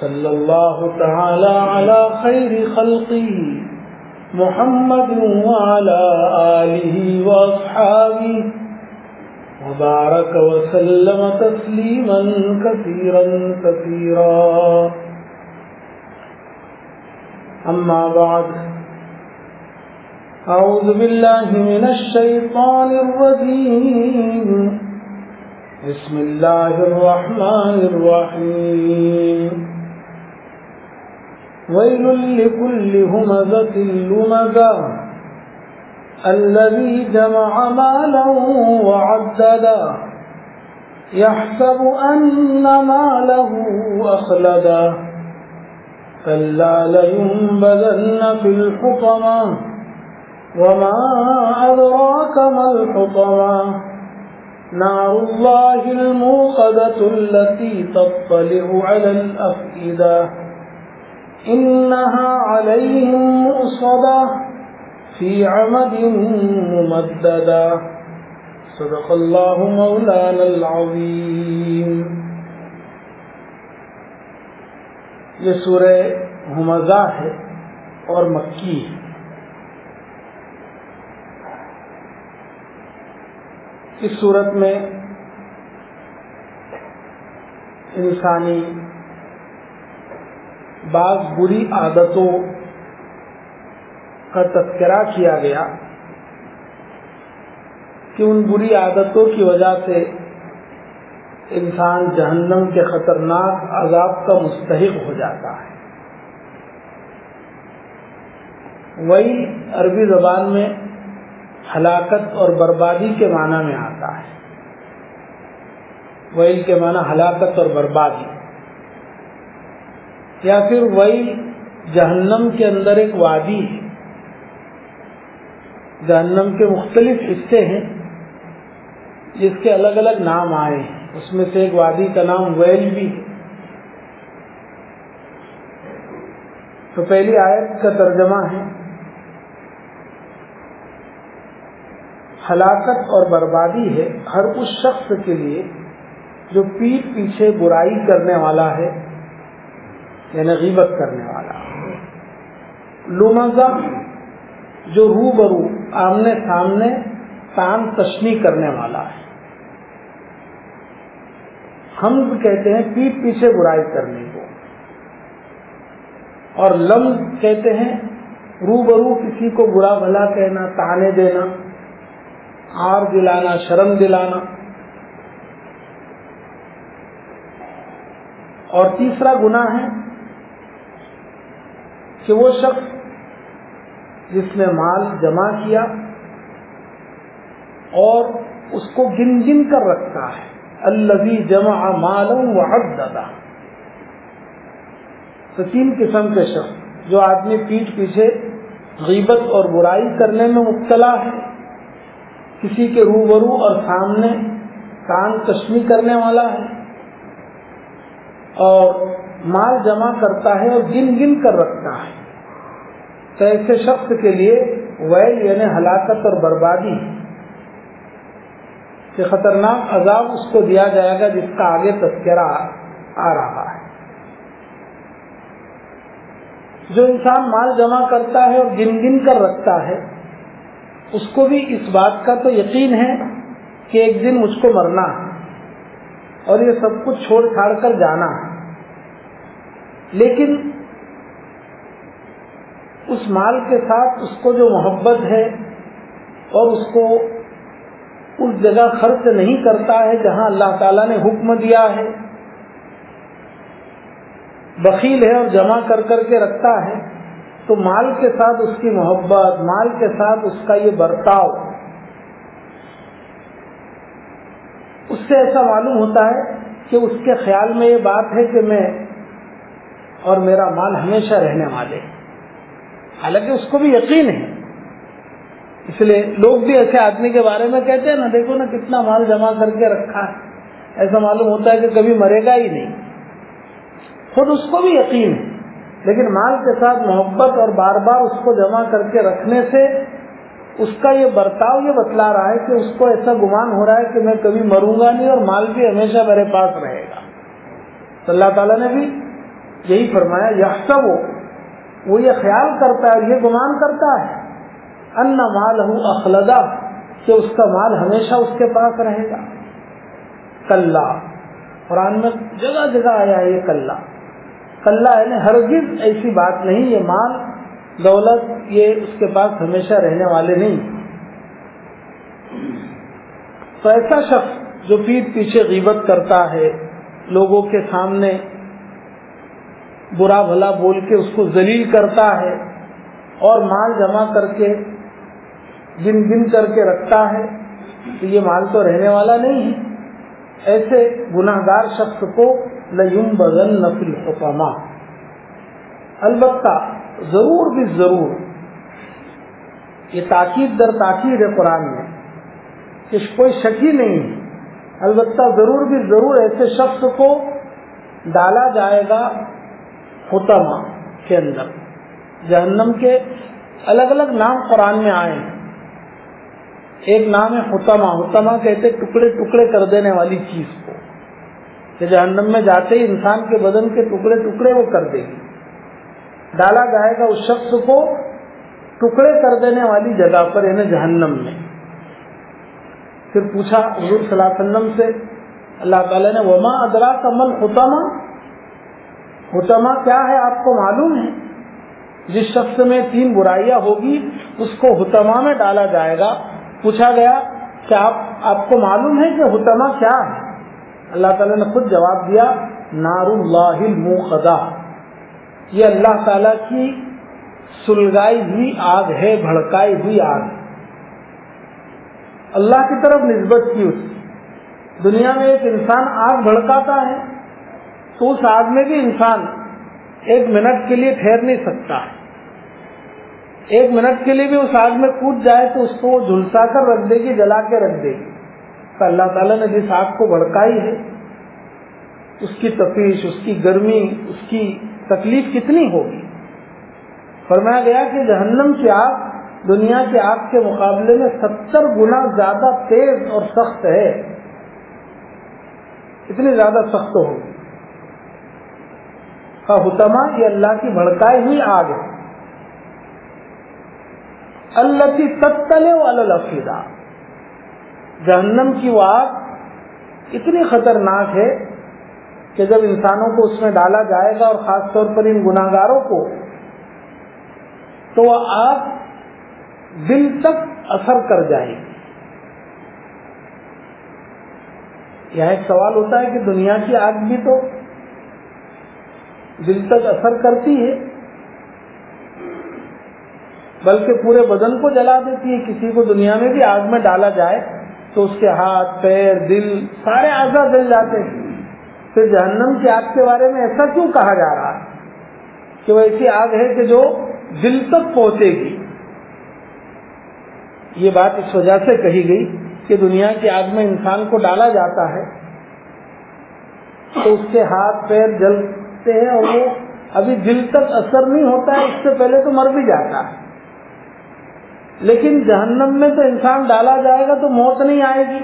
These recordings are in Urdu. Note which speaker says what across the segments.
Speaker 1: صلى الله تعالى على خير خلقه محمد وعلى آله وأصحابه وبارك وسلم تسليما كثيرا كثيرا. أما بعد أعوذ بالله من الشيطان الرجيم. بسم الله الرحمن الرحيم. ويل لكل همزة لمزة. الذي جمع مالا وعددا يحسب أن ماله أخلدا كلا لينبذن في الحطمة. وما أدراك ما الحطمة. نار الله الموقدة التي تطلع على الأفئدة. إنها عليهم مؤصدة في عمد ممددة. صدق الله مولانا العظيم. یہ سورہ ہمزہ ہے اور مکی ہے. اس صورت میں انسانی بعض بری عادتوں کا تذکرہ کیا گیا کہ ان بری عادتوں کی وجہ سے انسان جہنم کے خطرناک عذاب کا مستحق ہو جاتا ہے۔ وہی عربی زبان میں ہلاکت اور بربادی کے معنی میں آتا ہے۔ ویل کے معنی ہلاکت اور بربادی۔ یا پھر ویل جہنم کے اندر ایک وادی ہے۔ جہنم کے مختلف حصے ہیں جس کے الگ الگ نام آئے ہیں۔ اس میں سے ایک وادی کا نام ویل بھی ہے۔ تو پہلی آیت کا ترجمہ ہے، ہلاکت اور بربادی ہے ہر اس شخص کے لیے جو پیٹ پیچھے برائی کرنے والا ہے۔ یعنی غیبت کرنے والا۔ لمزہ جو رو برو آمنے سامنے تان تشنی کرنے والا ہے۔ ہم کہتے ہیں پیٹ پیچھے برائی کرنے کو۔ اور لم کہتے ہیں رو برو کسی کو برا بھلا کہنا، تانے دینا آر دلانا، شرم دلانا۔ اور تیسرا گناہ ہے کہ وہ شخص جس نے مال جمع کیا اور اس کو گن گن کر رکھتا ہے البی جمع مالم و حدا تو تین قسم کے شخص، جو آدمی پیٹ پیچھے غیبت اور برائی کرنے میں مبتلا ہے، کسی کے روبرو اور سامنے کان کشمی کرنے والا ہے، اور مال جمع کرتا ہے اور گن گن کر رکھتا ہے۔ تو ایسے شخص کے لیے ویل یعنی ہلاکت اور بربادی۔ کہ خطرناک عذاب اس کو دیا جائے گا جس کا آگے تذکرہ آ رہا ہے۔ جو انسان مال جمع کرتا ہے اور گن گن کر رکھتا ہے، اس کو بھی اس بات کا تو یقین ہے کہ ایک دن مجھ کو مرنا ہے اور یہ سب کچھ چھوڑ چھاڑ کر جانا ہے۔ لیکن اس مال کے ساتھ اس کو جو محبت ہے اور اس کو اس جگہ خرچ نہیں کرتا ہے جہاں اللہ تعالیٰ نے حکم دیا ہے بخیل ہے اور جمع کر کر کے رکھتا ہے، تو مال کے ساتھ اس کی محبت، مال کے ساتھ اس کا یہ برتاؤ، اس سے ایسا معلوم ہوتا ہے کہ اس کے خیال میں یہ بات ہے کہ میں اور میرا مال ہمیشہ رہنے والے۔ حالانکہ اس کو بھی یقین ہے۔ اس لیے لوگ بھی ایسے آدمی کے بارے میں کہتے ہیں نا، دیکھو نا کتنا مال جمع کر کے رکھا ہے۔ ایسا معلوم ہوتا ہے کہ کبھی مرے گا ہی نہیں۔ خود اس کو بھی یقین ہے۔ لیکن مال کے ساتھ محبت اور بار بار اس کو جمع کر کے رکھنے سے اس کا یہ برتاؤ یہ بتلا رہا ہے کہ اس کو ایسا گمان ہو رہا ہے کہ میں کبھی مروں گا نہیں اور مال بھی ہمیشہ میرے پاس رہے گا۔ تو اللہ تعالیٰ نے بھی یہی فرمایا یہ سب وہ یہ خیال کرتا ہے اور یہ گمان کرتا ہے، ان مال ہوں اخلدا کہ اس کا مال ہمیشہ اس کے پاس رہے گا۔ کل قرآن میں جگہ جگہ آیا ہے یہ کل کل یعنی ہرگز ایسی بات نہیں، یہ مال، دولت، یہ اس کے پاس ہمیشہ رہنے والے نہیں۔ تو ایسا شخص جو پیٹ پیچھے غیبت کرتا ہے، لوگوں کے سامنے برا بھلا بول کے اس کو ذلیل کرتا ہے اور مال جمع کر کے گن گن کر کے رکھتا ہے، تو یہ مال تو رہنے والا نہیں ہے۔ ایسے گناہ گار شخص کو لیم بدن نفل حکامہ البتہ ضرور بھی ضرور، یہ تاکید در تاکید ہے قرآن میں کہ کوئی شک ہی نہیں ہے۔ البتہ ضرور بھی ضرور ایسے شخص کو ڈالا جائے گا حتما کے اندر۔ جہنم کے الگ الگ نام قرآن میں آئے ہیں۔ ایک نام ہے حتما حتما کہتے ٹکڑے ٹکڑے کر دینے والی چیز کو۔ کہ جہنم میں جاتے ہی انسان کے بدن کے ٹکڑے ٹکڑے وہ کر دے گی۔ ڈالا جائے گا اس شخص کو ٹکڑے کر دینے والی جگہ پر یعنی جہنم میں۔ پھر پوچھا حضور صلی اللہ علیہ وسلم سے، اللہ تعالیٰ نے، وما ادرا کا مل حتما کیا ہے آپ کو معلوم ہے؟ جس شخص میں تین برائیاں ہوگی، اس کو حتما میں ڈالا جائے گا۔ پوچھا گیا کہ آپ آپ کو معلوم ہے کہ حتما کیا ہے؟ اللہ تعالیٰ نے خود جواب دیا نار اللہ الموقدہ۔ یہ اللہ تعالیٰ کی سلگائی ہوئی آگ ہے، بھڑکائی ہوئی آگ۔ اللہ کی طرف نسبت کی اس۔ دنیا میں ایک انسان آگ بھڑکاتا ہے تو اس آگ میں بھی انسان ایک منٹ کے لیے ٹھہر نہیں سکتا۔ ایک منٹ کے لیے بھی اس آگ میں کود جائے تو اس کو وہ جھلسا کر رکھ دے گی، جلا کے رکھ دے گی۔ تو اللہ تعالیٰ نے جس آگ کو بھڑکائی ہے، اس کی تفیش اس کی گرمی، اس کی تکلیف کتنی ہوگی؟ فرمایا گیا کہ جہنم کی آگ دنیا کی آگ کے مقابلے میں ستر گنا زیادہ تیز اور سخت ہے۔ اتنی زیادہ سخت ہوگی۔ حتما یہ اللہ کی بھڑکائی ہوئی آگ ہے۔ اللہ کی تتلے والفیدہ جہنم کی وہ آگ اتنی خطرناک ہے کہ جب انسانوں کو اس میں ڈالا جائے گا اور خاص طور پر ان گناگاروں کو، تو وہ آگ دل تک اثر کر جائے گی۔ یہاں ایک سوال ہوتا ہے کہ دنیا کی آگ بھی تو دل تک اثر کرتی ہے، بلکہ پورے بدن کو جلا دیتی ہے۔ کسی کو دنیا میں بھی آگ میں ڈالا جائے تو اس کے ہاتھ، پیر، دل، سارے آزاد جل جاتے ہیں۔ پھر جہنم کی آگ کے بارے میں ایسا کیوں کہا جا رہا ہے کہ وہ ایسی آگ ہے کہ جو دل تک پہنچے گی؟ یہ بات اس وجہ سے کہی گئی کہ دنیا کی آگ میں انسان کو ڈالا جاتا ہے تو اس کے ہاتھ، پیر جلتے ہیں اور وہ ابھی دل تک اثر نہیں ہوتا ہے، اس سے پہلے تو مر بھی جاتا ہے۔ لیکن جہنم میں تو انسان ڈالا جائے گا تو موت نہیں آئے گی۔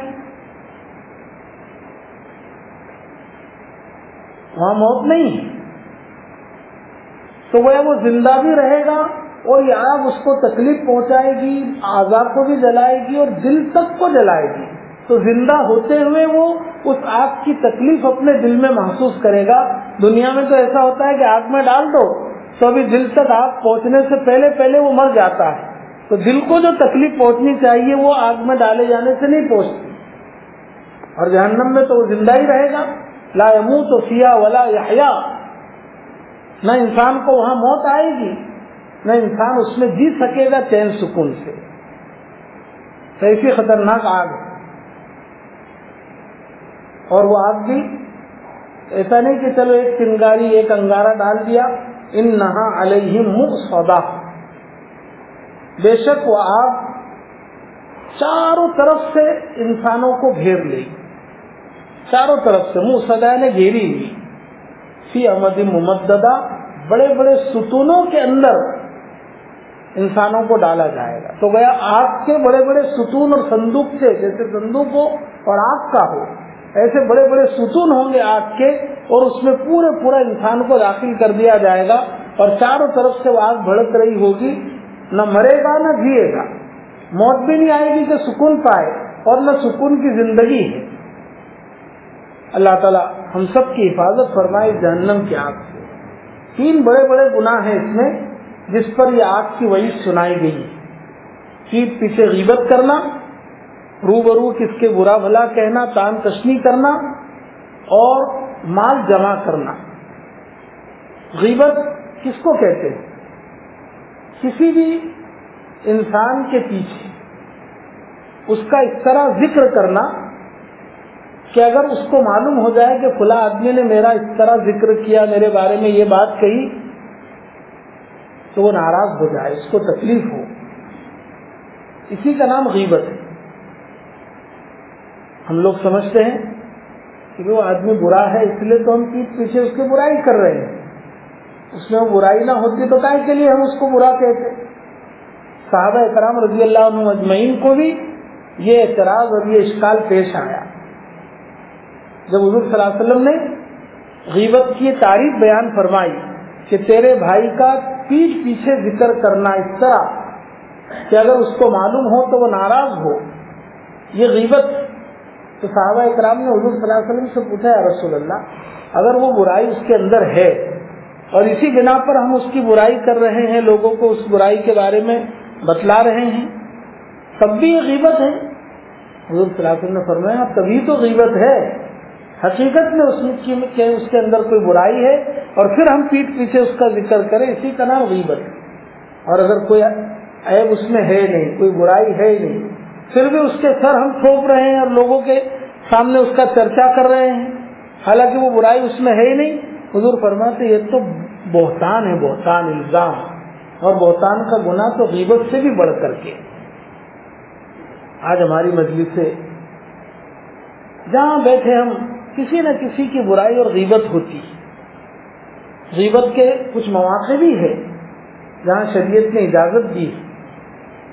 Speaker 1: وہاں موت نہیں تو وہ زندہ بھی رہے گا اور یہ آگ اس کو تکلیف پہنچائے گی، آزاد کو بھی جلائے گی اور دل تک کو جلائے گی۔ تو زندہ ہوتے ہوئے وہ اس آگ کی تکلیف اپنے دل میں محسوس کرے گا۔ دنیا میں تو ایسا ہوتا ہے کہ آگ میں ڈال دو تو ابھی دل تک آگ پہنچنے سے پہلے پہلے وہ مر جاتا ہے۔ تو دل کو جو تکلیف پہنچنی چاہیے وہ آگ میں ڈالے جانے سے نہیں پہنچتی۔ اور جہنم میں تو وہ زندہ ہی رہے گا۔ لا تو سیا ولا یا نہ انسان کو وہاں موت آئے گی، نہ انسان اس میں جی سکے گا چین سکون سے۔ ایسی خطرناک آگ ہے۔ اور وہ آگ بھی ایسا نہیں کہ چلو ایک چنگاری ایک انگارا ڈال دیا ان نہا علیہ منہ سودا بے شک وہ آگ چاروں طرف سے انسانوں کو گھیر لے چاروں طرف سے، منہ سدا نے گھیری لی فی احمد ممددہ، بڑے بڑے ستونوں کے اندر انسانوں کو ڈالا جائے گا۔ تو گیا آگ کے بڑے بڑے ستون اور صندوق سے، جیسے صندوق ہو اور آگ کا ہو۔ ایسے بڑے بڑے ستون ہوں گے آگ کے اور اس میں پورے پورا انسان کو داخل کر دیا جائے گا اور چاروں طرف سے وہ آگ بھڑک رہی ہوگی، نہ مرے گا، نہ جیے گا۔ موت بھی نہیں آئے گی کہ سکون پائے اور نہ سکون کی زندگی ہے۔ اللہ تعالیٰ ہم سب کی حفاظت فرمائے جہنم کی آگ سے۔ تین بڑے بڑے گناہ ہیں اس میں جس پر یہ آگ کی وعید سنائی گئی۔ پیٹ پیچھے غیبت کرنا رو برو کس کے برا بھلا کہنا، تان تشنی کرنا اور مال جمع کرنا۔ غیبت کس کو کہتے ہیں؟ کسی بھی انسان کے پیچھے۔ اس کا اس طرح ذکر کرنا کہ اگر اس کو معلوم ہو جائے کہ فلاں آدمی نے میرا اس طرح ذکر کیا، میرے بارے میں یہ بات کہی، تو وہ ناراض ہو جائے، اس کو تکلیف ہو۔ اسی کا نام غیبت ہے۔ ہم لوگ سمجھتے ہیں کہ وہ آدمی برا ہے، اس لیے تو ہم پیٹ پیچھے اس کی برائی کر رہے ہیں۔ اس میں وہ برائی نہ ہوتی تو کائے کے لیے ہم اس کو برا کہتے صحابہ اکرام رضی اللہ عنہ مجمعین کو بھی یہ اعتراض اور یہ اشکال پیش آیا۔ جب حضور صلی اللہ علیہ وسلم نے غیبت کی تعریف بیان فرمائی کہ تیرے بھائی کا پیٹ پیچھے ذکر کرنا اس طرح کہ اگر اس کو معلوم ہو تو وہ ناراض ہو۔ یہ غیبت تو صحابہ اکرام نے حضور صلی اللہ علیہ وسلم سے پوچھا ہے رسول اللہ، اگر وہ برائی اس کے اندر ہے اور اسی بنا پر ہم اس کی برائی کر رہے ہیں، لوگوں کو اس برائی کے بارے میں بتلا رہے ہیں، تب بھی یہ غیبت ہے۔ حضور صلی اللہ علیہ وسلم نے فرمایا، تبھی تو غیبت ہے۔ حقیقت میں اس کی اس کے اندر کوئی برائی ہے اور پھر ہم پیٹ پیچھے اس کا ذکر کریں، اسی کا نام غیبت ہے۔ اور اگر کوئی عیب اس میں ہے نہیں، کوئی برائی ہے نہیں۔ پھر بھی اس کے سر ہم تھوپ رہے ہیں اور لوگوں کے سامنے اس کا چرچا کر رہے ہیں۔ حالانکہ وہ برائی اس میں ہے ہی نہیں۔ حضور فرماتے یہ تو بہتان ہے، بہتان الزام۔ اور بہتان کا گنا تو غیبت سے بھی بڑھ کر کے۔ آج ہماری مجلس سے جہاں بیٹھے ہم، کسی نہ کسی کی برائی اور غیبت ہوتی۔ غیبت کے کچھ مواقع بھی ہے جہاں شریعت نے اجازت دی۔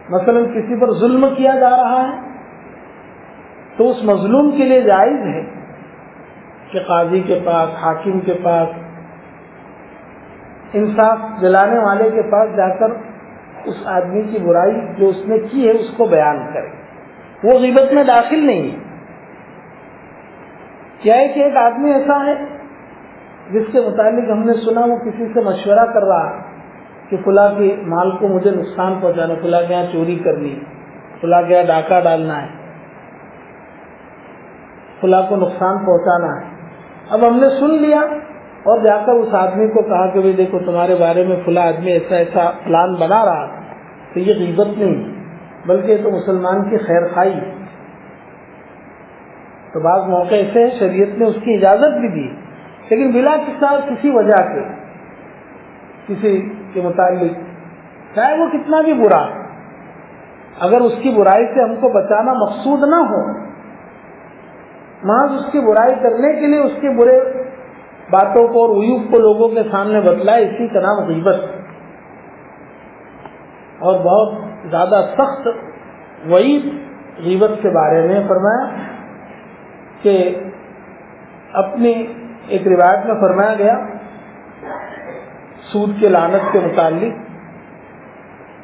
Speaker 1: مثلا کسی پر ظلم کیا جا رہا ہے، تو اس مظلوم کے لیے جائز ہے کہ قاضی کے پاس، حاکم کے پاس، انصاف دلانے والے کے پاس جا کر اس آدمی کی برائی جو اس نے کی ہے، اس کو بیان کرے۔ وہ غیبت میں داخل نہیں ہے۔ کیا ہے کہ ایک آدمی ایسا ہے جس کے متعلق ہم نے سنا، وہ کسی سے مشورہ کر رہا کہ فلاں کے مال کو مجھے نقصان پہنچانا فلاں کے یہاں چوری کرنی فلاں کے یہاں ڈاکہ ڈالنا ہے، فلاں کو نقصان پہنچانا ہے۔ اب ہم نے سن لیا اور جا کر اس آدمی کو کہا کہ دیکھو، تمہارے بارے میں فلاں آدمی ایسا ایسا پلان بنا رہا تو یہ غیبت نہیں، بلکہ یہ تو مسلمان کی خیر خائی تو بعض موقع ایسے ہیں، شریعت نے اس کی اجازت بھی دی، لیکن بلا کسا کسی وجہ سے کسی کے متعلق، چاہے وہ کتنا بھی برا۔ اگر اس کی برائی سے ہم کو بچانا مقصود نہ ہو، محض اس کی برائی کرنے کے لیے اس کے برے باتوں کو اور عیوب کو لوگوں کے سامنے بتلائے اسی کا نام غیبت۔ اور بہت زیادہ سخت وعید غیبت کے بارے میں فرمایا کہ اپنی ایک روایت میں فرمایا گیا سود کے لانت کے متعلق۔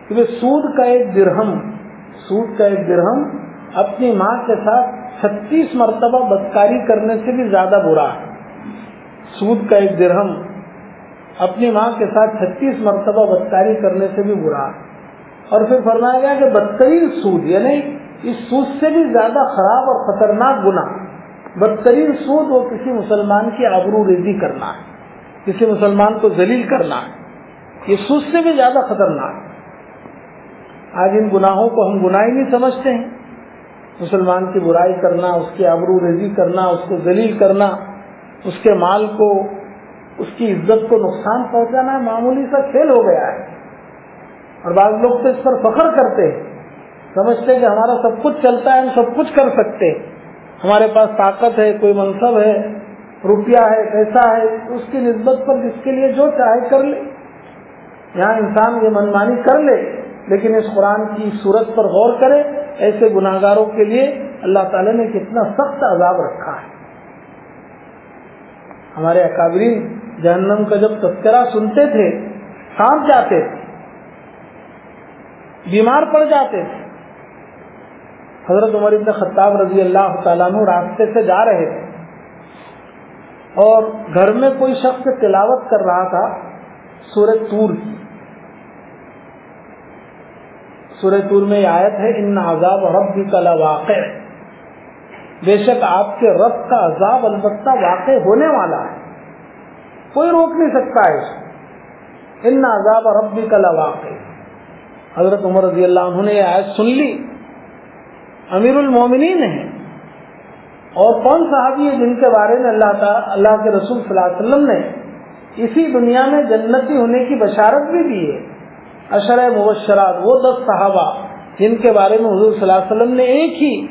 Speaker 1: کہ سود کا ایک درہم، سود کا ایک درہم اپنی ماں کے ساتھ چھتیس مرتبہ بدکاری کرنے سے بھی زیادہ برا ہے۔ سود کا ایک درہم اپنی ماں کے ساتھ چھتیس مرتبہ بدکاری کرنے سے بھی برا ہے۔ اور پھر فرمایا گیا کہ بدترین سود یعنی اس سود سے بھی زیادہ خراب اور خطرناک گنا بدترین سود وہ کسی مسلمان کی آبرو ریزی کرنا ہے۔ کسی مسلمان کو ذلیل کرنا یہ سود سے بھی زیادہ خطرناک آج ان گناہوں کو ہم گناہ نہیں سمجھتے ہیں۔ مسلمان کی برائی کرنا، اس کی آبرو ریزی کرنا، اس کو ذلیل کرنا، اس کے مال کو، اس کی عزت کو نقصان پہنچانا معمولی سا کھیل ہو گیا ہے۔ اور بعض لوگ تو اس پر فخر کرتے ہیں، سمجھتے کہ ہمارا سب کچھ چلتا ہے، ہم سب کچھ کر سکتے ہمارے پاس طاقت ہے، کوئی منصب ہے روپیہ ہے، پیسہ ہے، اس کی نسبت پر جس کے لیے جو چاہے کر لے۔ یہاں انسان یہ منمانی کر لے، لیکن اس قرآن کی صورت پر غور کرے، ایسے گناہ گاروں کے لیے اللہ تعالیٰ نے کتنا سخت عذاب رکھا ہے۔ ہمارے اکابرین جہنم کا جب تذکرہ سنتے تھے کام جاتے تھے، بیمار پڑ جاتے تھے۔ حضرت عمر ابن خطاب رضی اللہ تعالیٰ عنہ راستے سے جا رہے تھے۔ اور گھر میں کوئی شخص تلاوت کر رہا تھا سورج تور کی۔ سورج تور میں یہ آیت ہے، ان عذاب رب بھی کلا واقع بے شک آپ کے رب کا عذاب البتہ واقع ہونے والا ہے۔ کوئی روک نہیں سکتا ہے اس ان عذاب رب بھی کلا واقع حضرت عمر رضی اللہ عنہ نے یہ آیت سن لی۔ امیر المومنین ہیں۔ اور کون صحابی ہے جن کے بارے میں اللہ تعالی اللہ کے رسول صلی اللہ علیہ وسلم نے اسی دنیا میں جنتی ہونے کی بشارت بھی دی ہے۔ اشر مبشرات، وہ دس صحابہ جن کے بارے میں حضور صلی اللہ علیہ وسلم نے ایک ہی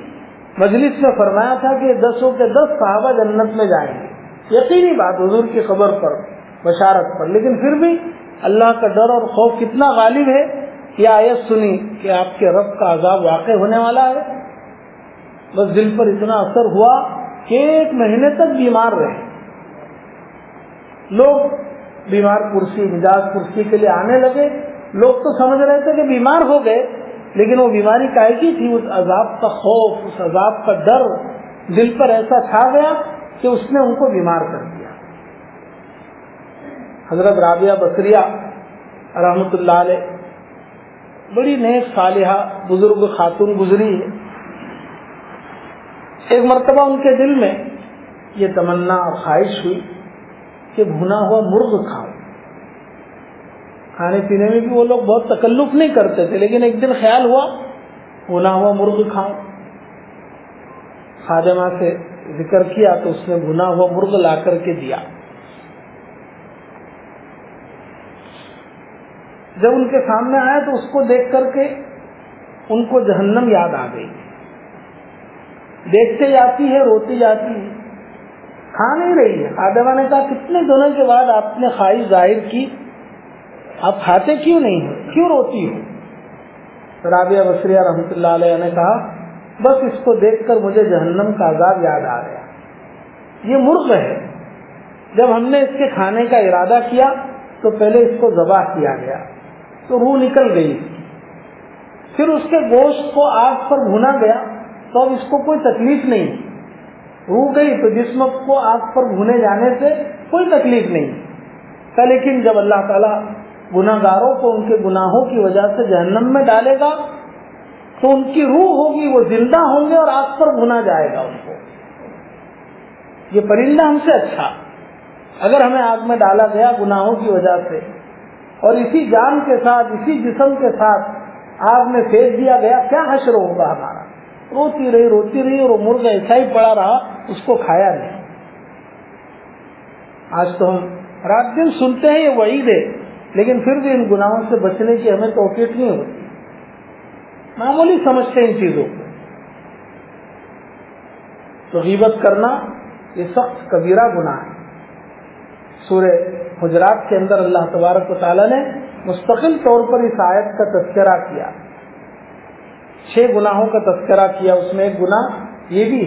Speaker 1: مجلس میں فرمایا تھا کہ دسوں کے دس صحابہ جنت میں جائیں گے۔ یقینی بات، حضور کی خبر پر، بشارت پر۔ لیکن پھر بھی اللہ کا ڈر اور خوف کتنا غالب ہے۔ یہ آیت سنی کہ آپ کے رب کا عذاب واقع ہونے والا ہے۔ بس دل پر اتنا اثر ہوا کہ ایک مہینے تک بیمار رہے۔ لوگ بیمار کرسی، مزاج کرسی کے لیے آنے لگے۔ لوگ تو سمجھ رہے تھے کہ بیمار ہو گئے، لیکن وہ بیماری کائے کی تھی۔ اس عذاب کا خوف، اس عذاب کا ڈر دل پر ایسا چھا گیا کہ اس نے ان کو بیمار کر دیا۔ حضرت رابعہ بصریہ رحمت اللہ علیہ، بڑی نیک صالحہ، بزرگ خاتون گزری۔ ہے ایک مرتبہ ان کے دل میں یہ تمنا اور خواہش ہوئی کہ بھنا ہوا مرغ کھاؤ۔ کھانے پینے میں بھی وہ لوگ بہت تکلف نہیں کرتے تھے، لیکن ایک دن خیال ہوا، بھنا ہوا مرغ کھاؤ خادمہ سے ذکر کیا تو اس نے بھنا ہوا مرغ لا کر کے دیا۔ جب ان کے سامنے آیا تو اس کو دیکھ کر کے ان کو جہنم یاد آ گئی۔ دیکھتے جاتی ہے، روتی جاتی ہے۔ کھا نہیں رہی ہے۔ آدما نے کہا، کتنے دنوں کے بعد آپ نے خواہش ظاہر کی؟ آپ کھاتے کیوں نہیں ہیں؟ کیوں روتی ہو؟ رابعہ بصریہ رحمۃ اللہ علیہ نے کہا، بس اس کو دیکھ کر مجھے جہنم کا عذاب یاد آ گیا۔ یہ مرغ ہے۔ جب ہم نے اس کے کھانے کا ارادہ کیا، تو پہلے اس کو ذبح کیا گیا۔ تو روح نکل گئی۔ پھر اس کے گوشت کو آگ پر بھونا گیا۔ تو اب اس کو کوئی تکلیف نہیں۔ روح گئی تو جسم کو آگ پر بھونے جانے سے کوئی تکلیف نہیں۔ لیکن جب اللہ تعالیٰ گناہ گاروں کو ان کے گناہوں کی وجہ سے جہنم میں ڈالے گا، تو ان کی روح ہوگی، وہ زندہ ہوں گے اور آگ پر بھنا جائے گا ان کو۔ یہ پرندہ ہم سے اچھا۔ اگر ہمیں آگ میں ڈالا گیا گناہوں کی وجہ سے، اور اسی جان کے ساتھ، اسی جسم کے ساتھ آگ میں پھینک دیا گیا، کیا حشر ہوگا ہمارا؟ روتی رہی روتی رہی اور مرغ ایسا ہی پڑا رہا، اس کو کھایا نہیں۔ آج تو ہم رات دن سنتے ہیں، یہ وعید ہے، لیکن پھر بھی ان گناہوں سے بچنے کی ہمیں توفیق نہیں ہوتی۔ معمولی سمجھتے ہیں ان چیزوں کو۔ تو غیبت کرنا، یہ سخت کبیرہ گناہ ہے۔ سورہ حجرات کے اندر اللہ تبارک و تعالیٰ نے مستقل طور پر اس آیت کا تذکرہ کیا۔ چھ گناہوں کا تذکرہ کیا اس میں ایک گناہ یہ بھی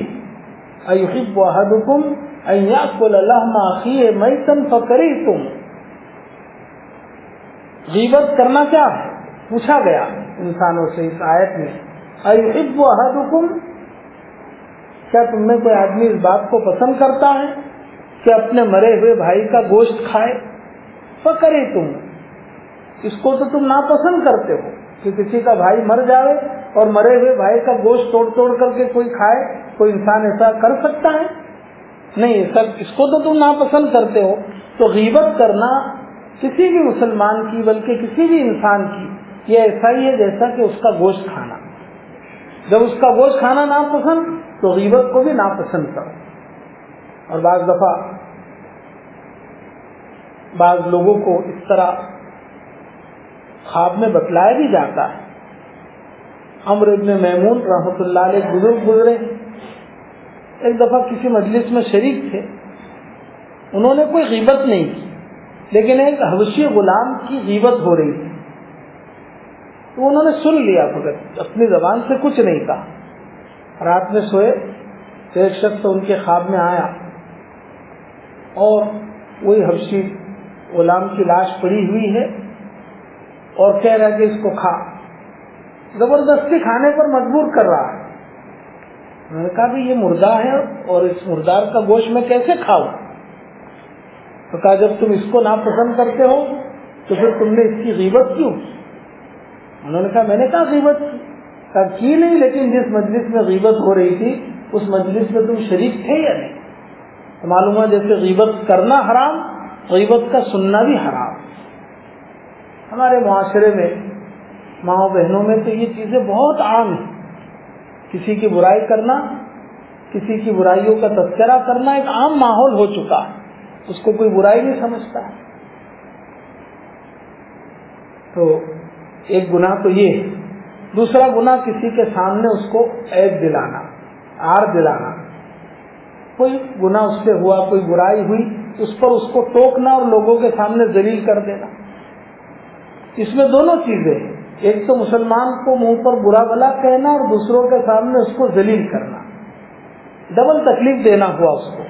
Speaker 1: ایحب وحدکم ایاکل لحم اخیہ میتن فکری تم غیبت کرنا کیا ہے؟ پوچھا گیا انسانوں سے اس آیت میں۔ ایحب وحدکم کیا تم میں کوئی آدمی اس بات کو پسند کرتا ہے کہ اپنے مرے ہوئے بھائی کا گوشت کھائے؟ پکڑے تم اس کو تو تم ناپسند کرتے ہو کہ کسی کا بھائی مر جائے اور مرے ہوئے بھائی کا گوشت توڑ توڑ کر کے کوئی کھائے، کوئی انسان ایسا کر سکتا ہے؟ نہیں ایسا اس کو تو تم ناپسند کرتے ہو۔ تو غیبت کرنا کسی بھی مسلمان کی، بلکہ کسی بھی انسان کی، یہ ایسا ہی ہے جیسا کہ اس کا گوشت کھانا۔ جب اس کا گوشت کھانا ناپسند، تو غیبت کو بھی ناپسند کرو۔ اور بعض دفعہ بعض لوگوں کو اس طرح خواب میں بتلایا بھی جاتا ہے۔ امر ابن میمون رحمۃ اللہ علیہ بزرگ گزرے۔ ایک دفعہ کسی مجلس میں شریک تھے۔ انہوں نے کوئی غیبت نہیں کی، لیکن ایک حوثی غلام کی غیبت ہو رہی تھی۔ تو انہوں نے سن لیا، مگر اپنی زبان سے کچھ نہیں کہا۔ رات میں سوئے، تو ایک شخص ان کے خواب میں آیا۔ اور وہی حوثی غلام کی لاش پڑی ہوئی ہے اور کہہ رہا کہ اس کو کھا۔ زبردستی کھانے پر مجبور کر رہا ہے۔ میں نے کہا بھی یہ مردہ ہے اور اس مردار کا گوشت میں کیسے کھاؤں؟ تو کہا جب تم اس کو ناپسند کرتے ہو تو پھر تم نے اس کی غیبت کیوں انہوں نے کہا میں نے کہا غیبت کی۔ کہا کی نہیں لیکن جس مجلس میں غیبت ہو رہی تھی اس مجلس میں تم شریک تھے یا نہیں؟ تو معلوم ہے جیسے غیبت کرنا حرام، غیبت کا سننا بھی حرام۔ ہمارے معاشرے میں ماؤں بہنوں میں تو یہ چیزیں بہت عام ہیں۔ کسی کی برائی کرنا، کسی کی برائیوں کا تذکرہ کرنا ایک عام ماحول ہو چکا ہے۔ اس کو کوئی برائی نہیں سمجھتا۔ ہے تو ایک گناہ تو یہ ہے۔ دوسرا گناہ کسی کے سامنے اس کو عیب دلانا آر دلانا۔ کوئی گناہ اس سے ہوا، کوئی برائی ہوئی، اس پر اس کو ٹوکنا اور لوگوں کے سامنے ذلیل کر دینا۔ اس میں دونوں چیزیں ہیں۔ ایک تو مسلمان کو منہ پر برا بلا کہنا اور دوسروں کے سامنے اس کو ذلیل کرنا۔ ڈبل تکلیف دینا ہوا اس کو۔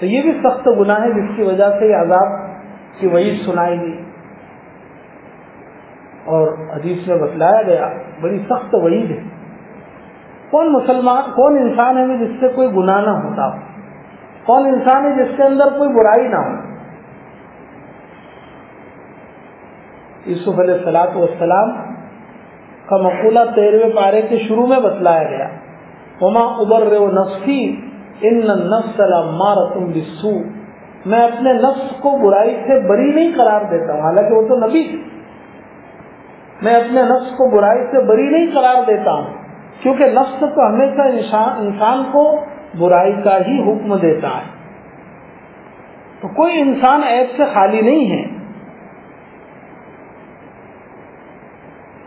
Speaker 1: تو یہ بھی سخت گناہ ہے، جس کی وجہ سے یہ عذاب کی وعید سنائی گئی۔ اور حدیث میں بتلایا گیا، بڑی سخت وعید ہے۔ کون مسلمان، کون انسان ہے جس سے کوئی گناہ نہ ہوتا ہو؟ کون انسان ہے جس کے اندر کوئی برائی نہ ہو؟ یوسف علیہ السلاط والسلام کا مقولہ تیرہویں پارے کے شروع میں بتلایا گیا۔ وما ابر و نفسی ان نفس مار تم بسو میں اپنے نفس کو برائی سے بری نہیں قرار دیتا ہوں، حالانکہ وہ تو نبی تھی میں اپنے نفس کو برائی سے بری نہیں قرار دیتا ہوں، کیونکہ نفس تو ہمیشہ انسان کو برائی کا ہی حکم دیتا ہے۔ تو کوئی انسان ایپ سے خالی نہیں ہے۔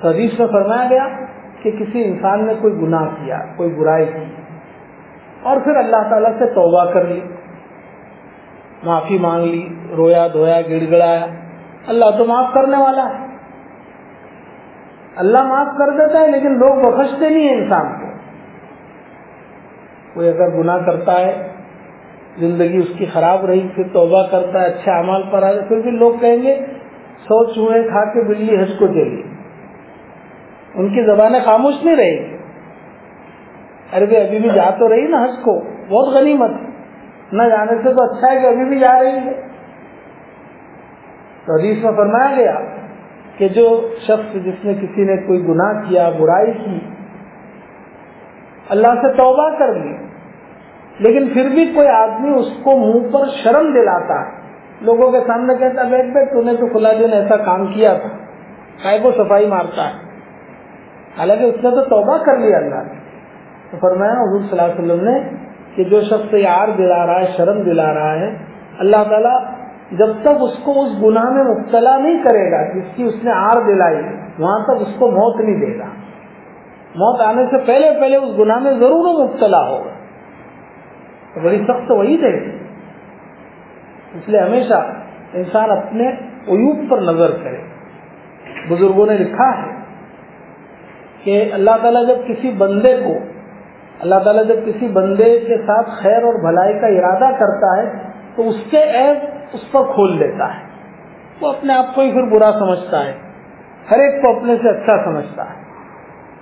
Speaker 1: تو حدیث میں فرمایا گیا کہ کسی انسان نے کوئی گناہ کیا، کوئی برائی کی اور پھر اللہ تعالیٰ سے توبہ کر لی، معافی مانگ لی، رویا دھویا گڑ گڑایا اللہ تو معاف کرنے والا ہے۔ اللہ معاف کر دیتا ہے لیکن لوگ بخشتے نہیں ہیں انسان کو۔ کوئی اگر گناہ کرتا ہے، زندگی اس کی خراب رہی، پھر توبہ کرتا ہے، اچھے اعمال پر آ جائے، پھر بھی لوگ کہیں گے، سو چوہے کھا کے بلی حج کو چلی ان کی زبانیں خاموش نہیں رہی۔ ارے ابھی بھی جا تو رہی نا حج کو۔ بہت غنیمت۔ نہ جانے سے تو اچھا ہے کہ ابھی بھی جا رہی ہے۔ تو حدیث میں فرمایا گیا کہ جو شخص جس نے کسی نے کوئی گناہ کیا، برائی کی، اللہ سے توبہ کر لی لیکن پھر بھی کوئی آدمی اس کو منہ پر شرم دلاتا ہے۔ لوگوں کے سامنے کہتا بیٹھ بیٹھ تو نے تو کھلا دن جی ایسا کام کیا تھا۔ کائے کو صفائی مارتا ہے۔ حالانکہ اس نے تو توبہ کر لیا اللہ نے تو فرمایا حضور صلی اللہ علیہ وسلم نے کہ جو شخص یار دلا رہا ہے، شرم دلا رہا ہے، اللہ تعالیٰ جب تک اس کو اس گناہ میں مبتلا نہیں کرے گا جس کی اس نے آر دلائی، وہاں تک اس کو موت نہیں دے گا۔ موت آنے سے پہلے پہلے اس گناہ میں ضرور مبتلا ہوگا۔ تو بڑی سخت وہی دے گی اس لیے ہمیشہ انسان اپنے عیوب پر نظر کرے۔ بزرگوں نے لکھا ہے کہ اللہ تعالیٰ جب کسی بندے کو اللہ تعالیٰ جب کسی بندے کے ساتھ خیر اور بھلائی کا ارادہ کرتا ہے، تو اس کے عیب اس پر کھول دیتا ہے۔ وہ اپنے آپ کو ہی پھر برا سمجھتا ہے۔ ہر ایک کو اپنے سے اچھا سمجھتا ہے۔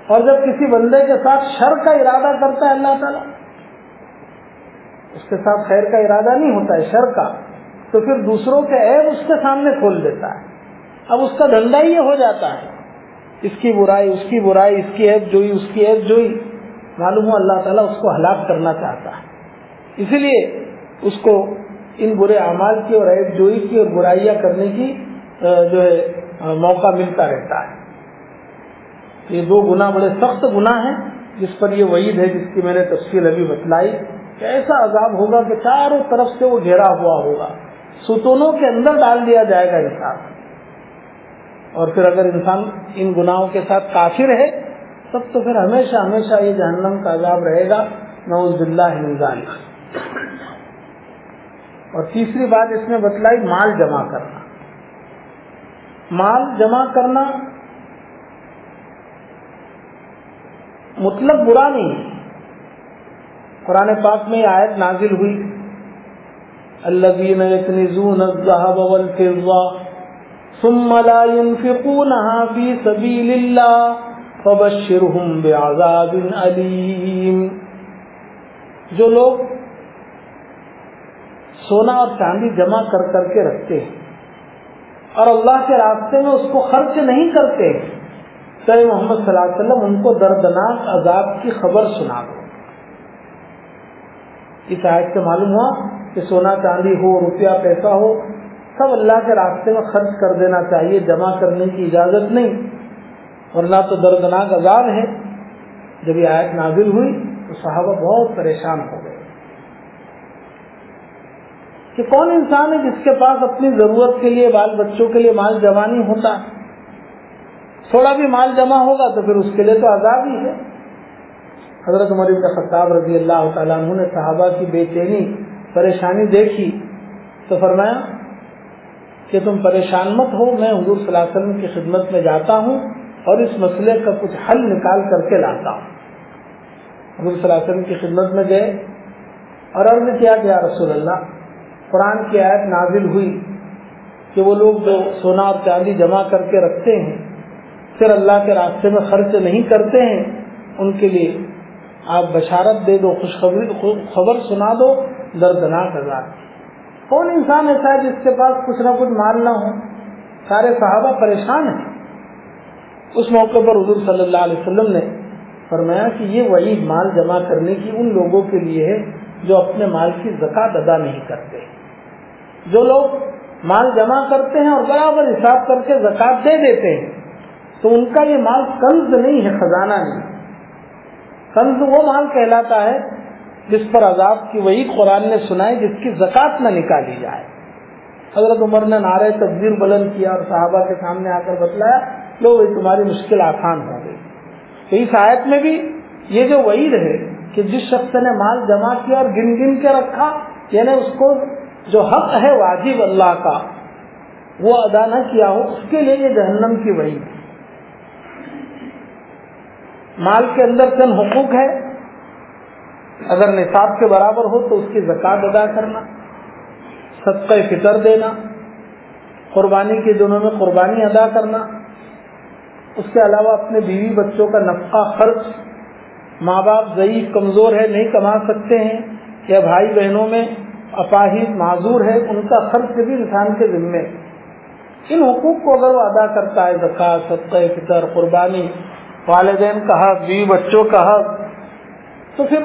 Speaker 1: اور جب کسی بندے کے ساتھ شر کا ارادہ کرتا ہے اللہ تعالیٰ، اس کے ساتھ خیر کا ارادہ نہیں ہوتا ہے، شر کا، تو پھر دوسروں کے عیب اس کے سامنے کھول دیتا ہے۔ اب اس کا دھندا ہی یہ ہو جاتا ہے۔ اس کی برائی، اس کی برائی، اس کی عیب جوئی، اس کی عیب جوئی۔ معلوم ہو اللہ تعالیٰ اس کو ہلاک کرنا چاہتا ہے۔ اسی لیے اس کو ان برے اعمال کی اور عیب جوئی کی اور برائیاں کرنے کی جو ہے موقع ملتا رہتا ہے۔ یہ دو گنا بڑے سخت گنا ہیں، جس پر یہ وعید ہے، جس کی میں نے تفصیل ابھی بتلائی۔ کہ ایسا عذاب ہوگا کہ چاروں طرف سے وہ گھیرا ہوا ہوگا۔ ستونوں کے اندر ڈال دیا جائے گا انسان اور پھر اگر انسان ان گناہوں کے ساتھ کافر ہے، تب تو پھر ہمیشہ ہمیشہ یہ جہنم کا عذاب رہے گا۔ نوز نظام اور تیسری بات اس میں بتلائی مال جمع کرنا۔ مال جمع کرنا مطلب برا نہیں ہے۔ قرآن پاک میں آیت نازل ہوئی۔ الذين يكنزون الذهب ثم لا ينفقونها في سبيل الله فبشرهم بعذاب أليم۔ جو لوگ سونا اور چاندی جمع کر کر کے رکھتے ہیں اور اللہ کے راستے میں اس کو خرچ نہیں کرتے تو محمد صلی اللہ علیہ وسلم ان کو دردناک عذاب کی خبر سنا دو۔ اس آیت سے معلوم ہوا کہ سونا چاندی ہو، روپیہ پیسہ ہو سب اللہ کے راستے میں خرچ کر دینا چاہیے، جمع کرنے کی اجازت نہیں۔ ورنہ تو دردناک عذاب ہے۔ جب یہ آیت نازل ہوئی تو صحابہ بہت پریشان ہو گئے۔ کہ کون انسان ہے جس کے پاس اپنی ضرورت کے لیے، بال بچوں کے لیے مال جمع نہیں ہوتا؟ تھوڑا بھی مال جمع ہوگا تو پھر اس کے لیے تو عذاب ہی ہے۔ حضرت عمر بن خطاب رضی اللہ تعالیٰ عنہ نے صحابہ کی بے چینی پریشانی دیکھی تو فرمایا کہ تم پریشان مت ہو، میں حضور صلی اللہ علیہ وسلم کی خدمت میں جاتا ہوں اور اس مسئلے کا کچھ حل نکال کر کے لاتا ہوں۔ حضور صلی اللہ علیہ وسلم کی خدمت میں گئے اور عرض کیا گیا رسول اللہ، قرآن کی آیت نازل ہوئی کہ وہ لوگ جو سونا اور چاندی جمع کر کے رکھتے ہیں، پھر اللہ کے راستے میں خرچ نہیں کرتے ہیں، ان کے لیے آپ بشارت دے دو، خوشخبری خبر سنا دو، دردناک ہزار کون انسان ایسا ہے جس کے پاس کچھ نہ کچھ مال نہ ہو؟ سارے صحابہ پریشان ہیں۔ اس موقع پر حضور صلی اللہ علیہ وسلم نے فرمایا کہ یہ وہی مال جمع کرنے کی ان لوگوں کے لیے ہے جو اپنے مال کی زکات ادا نہیں کرتے۔ جو لوگ مال جمع کرتے ہیں اور برابر حساب کر کے زکات دے دیتے ہیں، تو ان کا یہ مال قرض نہیں ہے، خزانہ نہیں۔ قرض وہ مال کہلاتا ہے جس پر عذاب کی وہی قرآن نے سنائے جس کی زکات نہ نکالی جائے۔ حضرت عمر نے نعرہ تقدیر بلند کیا اور صحابہ کے سامنے آ کر بتلایا، لو وہی تمہاری مشکل آسان ہو گئی۔ تو اس آیت میں بھی یہ جو وعید ہے کہ جس شخص نے مال جمع کیا اور گن گن کے رکھا یعنی اس کو جو حق ہے واجب اللہ کا، وہ ادا نہ کیا ہو، اس کے لیے یہ جہنم کی وعید۔ مال کے اندر چند حقوق ہے اگر نصاب کے برابر ہو تو اس کی زکات ادا کرنا، صدقہ فطر دینا، قربانی کے دنوں میں قربانی ادا کرنا، اس کے علاوہ اپنے بیوی بچوں کا نفقہ خرچ، ماں باپ ضعیف، کمزور ہے، نہیں کما سکتے ہیں، یا بھائی بہنوں میں اپاہی، معذور ہے، ان کا خرچ بھی انسان کے ذمے ان حقوق کو اگر وہ ادا کرتا ہے زکات صدقہ فطر، قربانی، والدین کا حق، بیوی بچوں کا حق، تو پھر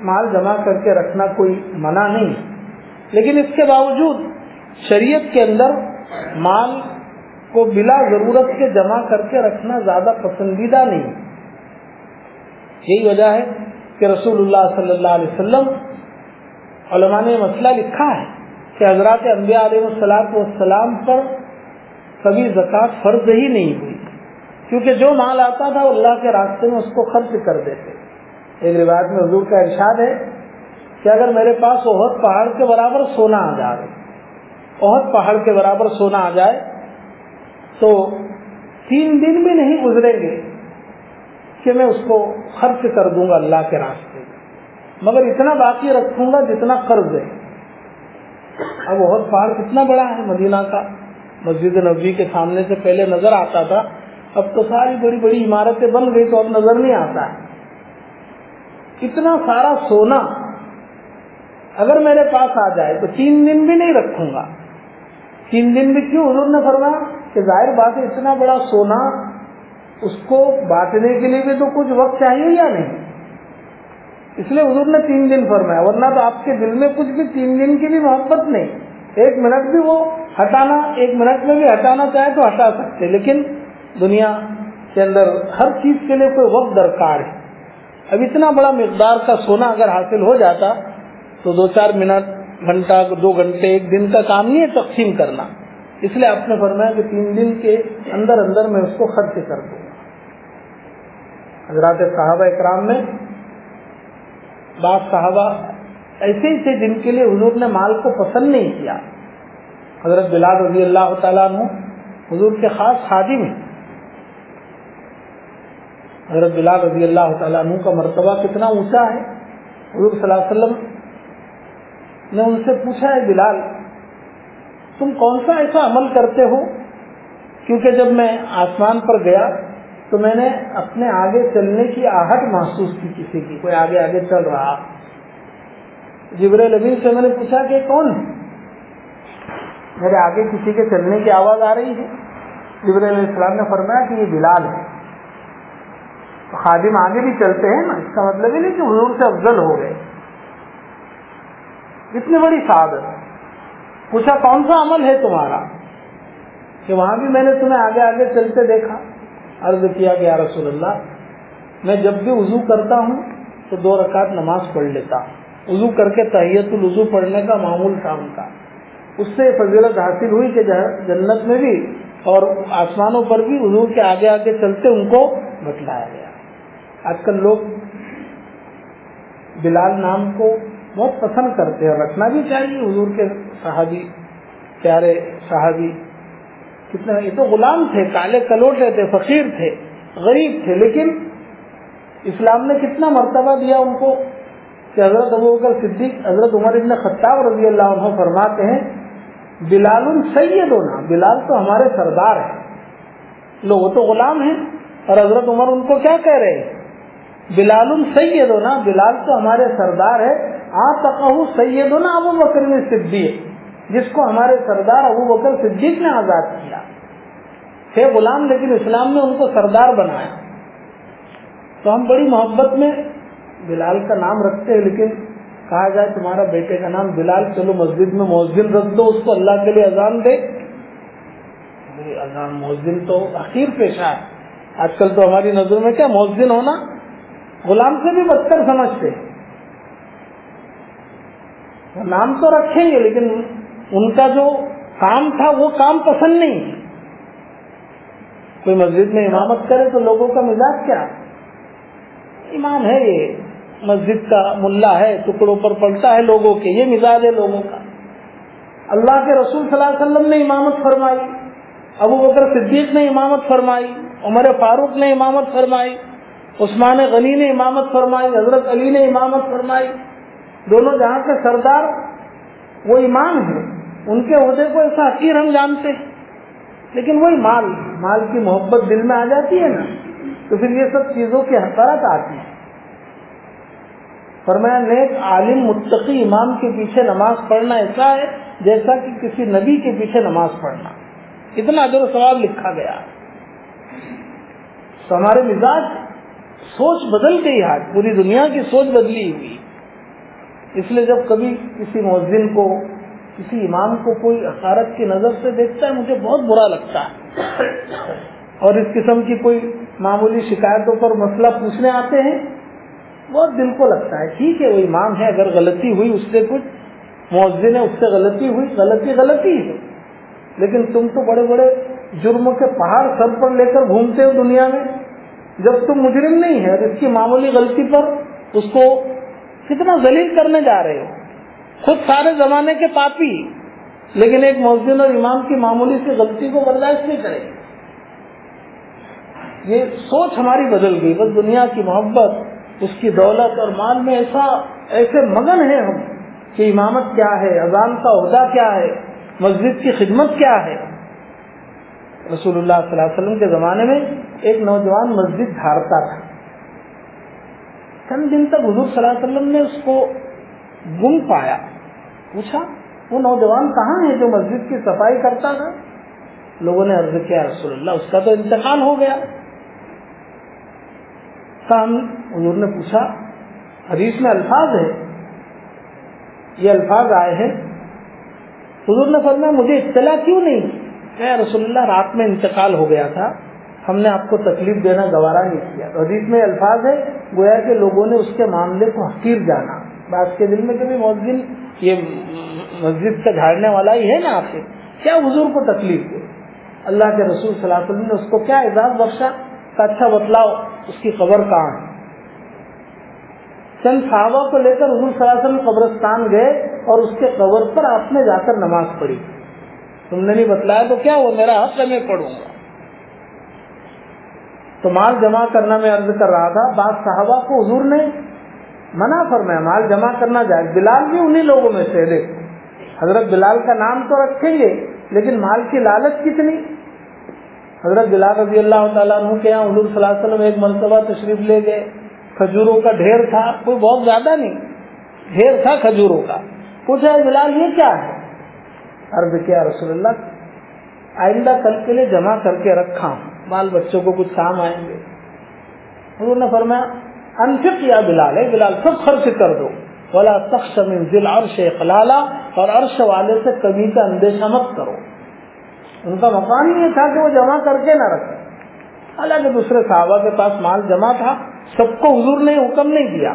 Speaker 1: مال جمع کر کے رکھنا کوئی منع نہیں۔ لیکن اس کے باوجود شریعت کے اندر مال کو بلا ضرورت کے جمع کر کے رکھنا زیادہ پسندیدہ نہیں۔ یہی وجہ ہے کہ رسول اللہ صلی اللہ علیہ وسلم علماء نے مسئلہ لکھا ہے کہ حضرات انبیاء علیہ السلام والسلام پر کبھی زکوٰۃ فرض ہی نہیں ہوئی۔ کیونکہ جو مال آتا تھا وہ اللہ کے راستے میں اس کو خرچ کر دیتے۔ ایک روایت میں حضور کا ارشاد ہے کہ اگر میرے پاس اہد پہاڑ کے برابر سونا آ جائے اہد پہاڑ کے برابر سونا آ جائے، تو تین دن بھی نہیں گزریں گے کہ میں اس کو خرچ کر دوں گا اللہ کے راستے میں۔ مگر اتنا باقی رکھوں گا جتنا قرض ہے۔ اب اہد پہاڑ کتنا بڑا ہے؟ مدینہ کا۔ مسجد نبی کے سامنے سے پہلے نظر آتا تھا، اب تو ساری بڑی بڑی عمارتیں بن گئی تو اب نظر نہیں آتا۔ ہے اتنا سارا سونا اگر میرے پاس آ جائے تو تین دن بھی نہیں رکھوں گا۔ تین دن بھی کیوں؟ حضور نے فرمایا کہ ظاہر بات ہے، اتنا بڑا سونا اس کو بانٹنے کے لیے بھی تو کچھ وقت چاہیے یا نہیں؟ اس لیے حضور نے تین دن فرمایا، ورنہ تو آپ کے دل میں کچھ بھی تین دن کی بھی محبت نہیں۔ ایک منٹ بھی وہ ہٹانا، ایک منٹ میں بھی ہٹانا چاہے تو ہٹا سکتے، لیکن دنیا کے اندر ہر چیز کے لیے کوئی وقت درکار ہے۔ اب اتنا بڑا مقدار کا سونا اگر حاصل ہو جاتا تو دو چار منٹ، گھنٹہ، دو گھنٹے، ایک دن کا کام نہیں ہے، تقسیم کرنا۔ اس لیے آپ نے فرمایا کہ تین دن کے اندر اندر میں اس کو خرچ کر دوں۔ حضرات صحابہ اکرام میں بعض صحابہ ایسے ہی تھے جن کے لیے حضور نے مال کو پسند نہیں کیا۔ حضرت بلال رضی اللہ تعالیٰ عنہ حضور کے خاص خادم ہیں۔ حضرت بلال رضی اللہ تعالیٰ عنہ کا مرتبہ کتنا اونچا ہے؟ حضور صلی اللہ علیہ وسلم نے ان سے پوچھا ہے بلال، تم کون سا ایسا عمل کرتے ہو؟ کیونکہ جب میں آسمان پر گیا تو میں نے اپنے آگے چلنے کی آہٹ محسوس کی کسی کی، کوئی آگے آگے چل رہا۔ جبر لبی سے میں نے پوچھا کہ کون ہے؟ میرے آگے کسی کے چلنے کی آواز آ رہی ہے۔ جبر علیہ السلام نے فرمایا کہ یہ بلال ہے۔ خادم آگے بھی چلتے ہیں نا، اس کا مطلب یہ نہیں کہ حضور سے افضل ہو گئے۔ اتنی بڑی سعادت۔ پوچھا، کون سا عمل ہے تمہارا؟ کہ وہاں بھی میں نے تمہیں آگے آگے چلتے دیکھا۔ عرض کیا گیا رسول اللہ، میں جب بھی وضو کرتا ہوں تو دو رکعت نماز پڑھ لیتا۔ ہوں وضو کر کے تحیت الوضو پڑھنے کا معمول تھا۔ ان کا اس سے فضیلت حاصل ہوئی کہ جنت میں بھی اور آسمانوں پر بھی وضو کے آگے آگے چلتے ان کو بتلایا گیا۔ آج کل لوگ بلال نام کو بہت پسند کرتے ہیں رکھنا بھی چاہیے۔ حضور کے صحابی، پیارے صحابی، کتنے یہ تو غلام تھے، کالے کلوٹے تھے، فقیر تھے، غریب تھے، لیکن اسلام نے کتنا مرتبہ دیا ان کو کہ حضرت ابو بکر صدیق، حضرت عمر ابن خطاب رضی اللہ عنہ فرماتے ہیں بلال سید ہونا بلال تو ہمارے سردار ہیں۔ لوگ تو غلام ہیں، اور حضرت عمر ان کو کیا کہہ رہے ہیں؟ بلال سید ہونا بلال تو ہمارے سردار ہے آ تقہ سید ہونا ابو بکر صدیق، جس کو ہمارے سردار ابو بکر صدیق نے آزاد کیا۔ تھے غلام، لیکن اسلام نے ان کو سردار بنایا۔ تو ہم بڑی محبت میں بلال کا نام رکھتے ہیں، لیکن کہا جائے تمہارا بیٹے کا نام بلال، چلو مسجد میں مؤذن رکھ دو، اس کو اللہ کے لیے اذان دے۔ اذان مؤذن تو اخیر پیشہ ہے آج کل تو ہماری نظر میں کیا مؤذن ہونا؟ غلام سے بھی بدتر سمجھتے نام تو رکھیں گے لیکن ان کا جو کام تھا وہ کام پسند نہیں۔ کوئی مسجد میں امامت کرے تو لوگوں کا مزاج کیا؟ امام ہے یہ۔ مسجد کا ملا ہے، ٹکڑوں پر پڑتا ہے لوگوں کے۔ یہ مزاج ہے لوگوں کا۔ اللہ کے رسول صلی اللہ علیہ وسلم نے امامت فرمائی، ابو بکر صدیق نے امامت فرمائی، عمر فاروق نے امامت فرمائی۔ عثمان غنی نے امامت فرمائی، حضرت علی نے امامت فرمائی۔ دونوں جہاں کے سردار وہ امام ہیں، ان کے عہدے کو ایسا حقیر ہم جانتے ہیں، لیکن وہی مال مال کی محبت دل میں آ جاتی ہے نا، تو پھر یہ سب چیزوں کی حقارت آتی ہے۔ فرمایا، نیک عالم، متقی امام کے پیچھے نماز پڑھنا ایسا ہے جیسا کہ کسی نبی کے پیچھے نماز پڑھنا۔ اتنا ادر و ثواب لکھا گیا۔ تو ہمارے مزاج سوچ بدل گئی آج، پوری دنیا کی سوچ بدلی ہوئی۔ اس لیے جب کبھی کسی مؤذن کو، کسی امام کو کوئی حقارت کی نظر سے دیکھتا ہے، مجھے بہت برا لگتا ہے۔ اور اس قسم کی کوئی معمولی شکایتوں پر مسئلہ پوچھنے آتے ہیں، بہت دل کو لگتا ہے۔ ٹھیک ہے، وہ امام ہے، اگر غلطی ہوئی اس سے کچھ، مؤذن ہے، اس سے غلطی ہوئی، غلطی غلطی ہے۔ لیکن تم تو بڑے بڑے جرم کے پہاڑ سر پر لے کر گھومتے ہو دنیا میں۔ جب تم مجرم نہیں ہے اور اس کی معمولی غلطی پر اس کو کتنا ذلیل کرنے جا رہے ہو؟ خود سارے زمانے کے پاپی، لیکن ایک مؤذن اور امام کی معمولی سے غلطی کو برداشت نہیں کرے یہ سوچ ہماری بدل گئی، بس دنیا کی محبت، اس کی دولت اور مال میں ایسا، ایسے مگن ہیں ہم کہ امامت کیا ہے، اذان کا عہدہ کیا ہے، مسجد کی خدمت کیا ہے۔ رسول اللہ صلی اللہ علیہ وسلم کے زمانے میں ایک نوجوان مسجد دھارتا تھا۔ چند دن تک حضور صلی اللہ علیہ وسلم نے اس کو گم پایا۔ پوچھا، وہ نوجوان کہاں ہے جو مسجد کی صفائی کرتا تھا؟ لوگوں نے عرض کیا، رسول اللہ، اس کا تو انتقال ہو گیا۔ حضور نے پوچھا، حدیث میں الفاظ ہے یہ الفاظ آئے ہیں۔ حضور نے فرمایا، مجھے اطلاع کیوں نہیں کہ رسول اللہ، رات میں انتقال ہو گیا تھا، ہم نے آپ کو تکلیف دینا گوارا نہیں کیا۔ حدیث میں الفاظ ہے گویا کہ لوگوں نے اس کے معاملے کو حقیر جانا۔ بات کے دل میں کبھی مؤذن، یہ مسجد کا جھاڑنے والا ہی ہے نا آپ سے کیا حضور کو تکلیف دے؟ اللہ کے رسول صلی اللہ علیہ وسلم نے اس کو کیا اعزاز بخشا؟ کا اچھا بتلاؤ، اس کی قبر کہاں ہے؟ چند صحابہ کو لے کر حضور صلی اللہ علیہ وسلم قبرستان گئے اور اس کے قبر پر آپ نے جا کر نماز پڑھی۔ تم نے نہیں بتلایا تو کیا وہ میرا حق میں پڑھوں گا۔ تو مال جمع کرنا میں عرض کر رہا تھا، بعض صحابہ کو حضور نے منع فرمایا، مال جمع کرنا جائے بلال بھی انہی لوگوں میں سے دیکھ حضرت بلال کا نام تو رکھیں گے، لیکن مال کی لالچ کتنی؟ حضرت بلال رضی اللہ تعالیٰ عنہ کے یہاں حضور صلی اللہ علیہ وسلم ایک مرتبہ تشریف لے گئے۔ کھجوروں کا ڈھیر تھا، کوئی بہت زیادہ نہیں، ڈھیر تھا کھجوروں کا۔ پوچھا بلال، یہ کیا ہے؟ عرض کیا، رسول اللہ، آئندہ کل کے لیے جمع کر کے رکھا ہوں، بال بچوں کو کچھ کام آئیں گے۔ حضور نے فرمایا، انفق یا بلال ہے بلال، سب خرچ کر دو۔ بولا تخش من ذل عرش خلالا اور عرش والے سے کمی کا اندیشہ مت کرو۔ ان کا مقام یہ تھا کہ وہ جمع کر کے نہ رکھے حالانکہ دوسرے صحابہ کے پاس مال جمع تھا، سب کو حضور نے حکم نہیں دیا۔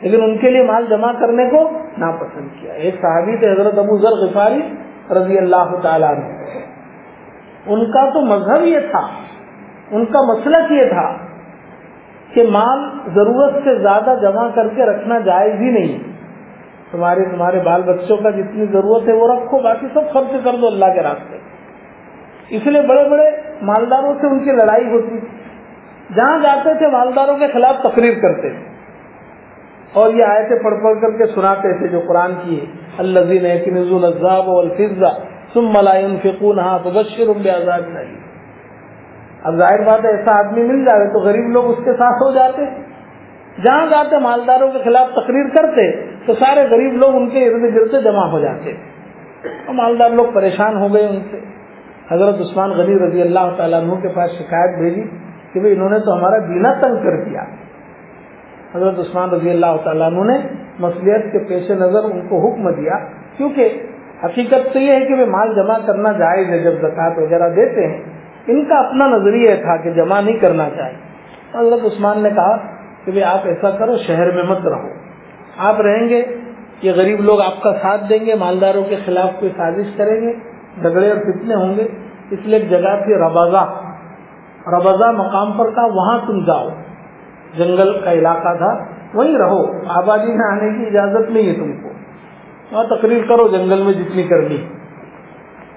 Speaker 1: لیکن ان کے لیے مال جمع کرنے کو ناپسند کیا۔ ایک صحابی تھے، حضرت ابو ذر غفاری رضی اللہ تعالیٰ نے ان کا تو مذہب یہ تھا، ان کا مسلک یہ تھا کہ مال ضرورت سے زیادہ جمع کر کے رکھنا جائز ہی نہیں۔ تمہارے تمہارے بال بچوں کا جتنی ضرورت ہے وہ رکھو، باقی سب خرچ کر دو اللہ کے راستے۔ اس لیے بڑے بڑے مالداروں سے ان کی لڑائی ہوتی تھی۔ جہاں جاتے تھے، مالداروں کے خلاف تقریر کرتے تھے۔ اور یہ آئے تھے پڑھ پڑھ کر کے سناتے تھے جو قرآن کی ہے اللہ الفضا تم ملائن فکون ہاں تو بشر آزاد نہیں اب ظاہر بات ہے، ایسا آدمی مل جائے تو غریب لوگ اس کے ساتھ ہو جاتے۔ جہاں جاتے، مالداروں کے خلاف تقریر کرتے، تو سارے غریب لوگ ان کے ارد گرد جمع ہو جاتے۔ اور مالدار لوگ پریشان ہو گئے ان سے۔ حضرت عثمان غنی رضی اللہ تعالیٰ عنہ کے پاس شکایت بھیجی کہ بھائی انہوں نے تو ہمارا دینا تنگ کر دیا۔ حضرت عثمان رضی اللہ تعالیٰ عنہ نے مصلیت کے پیش نظر ان کو حکم دیا، کیونکہ حقیقت تو یہ ہے کہ وہ مال جمع کرنا جائز ہے، جب زکوٰۃ وغیرہ دیتے ہیں۔ ان کا اپنا نظریہ تھا کہ جمع نہیں کرنا چاہیے۔ حضرت عثمان نے کہا کہ بھائی آپ ایسا کرو، شہر میں مت رہو۔ آپ رہیں گے، یہ غریب لوگ آپ کا ساتھ دیں گے، مالداروں کے خلاف کوئی سازش کریں گے، جھگڑے اور کتنے ہوں گے۔ اس لیے ایک جگہ تھی ربازہ ربازہ مقام پر کا وہاں تم جاؤ۔ جنگل کا علاقہ تھا، وہیں رہو، آبادی میں آنے کی اجازت نہیں ہے تم کو۔ وہاں تقریر کرو جنگل میں جتنی کرنی